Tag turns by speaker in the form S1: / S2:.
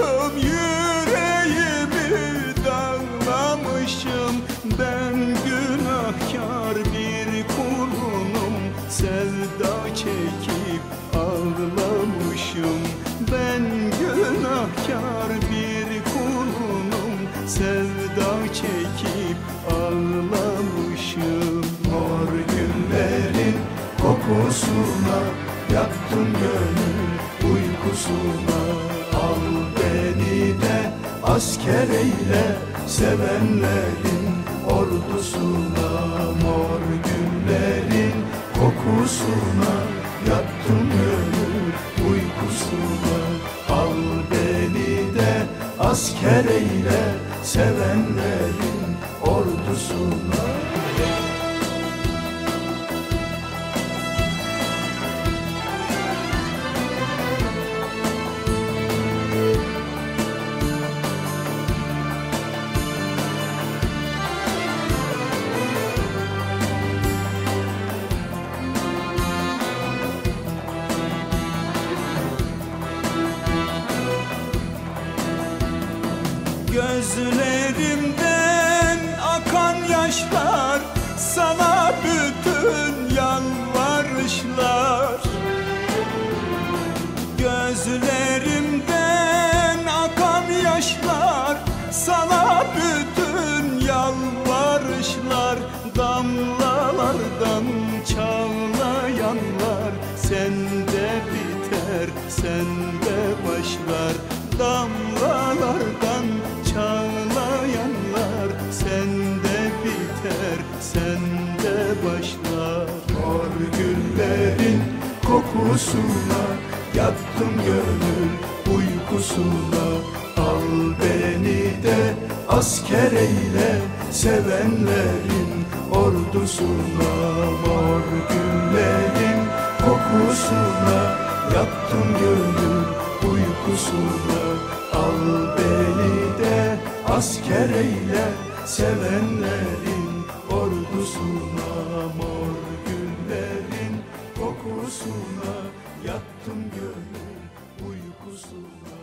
S1: Aşkım yüreğimi dağlamışım Ben günahkar bir kulunum. Sevda çekip ağlamışım. Ben günahkar bir kulunum. Sevda çekip ağlamışım. Mor günlerin kokusuna Yaktım gönül uykusuna. Al beni de asker eyle Sevenlerin ordusuna Mor güllerin kokusuna Yattım gönül uykusuna. Al beni de asker eyle Sevenlerin ordusuna Gözlerimden akan yaşlar Sana bütün yalvarışlar. Gözlerimden akan yaşlar Sana bütün yalvarışlar. Damlalardan çağlayanlar Sende biter, sende başlar. Damlalardan kokusuna Yattım gönül uykusuna. Al beni de asker eyle Sevenlerin ordusuna. Mor güllerin kokusuna Yattım gönül uykusuna. Al beni de asker eyle Sevenlerin ordusuna. Mor güllerin kokusuna Yattım gönül uykusuna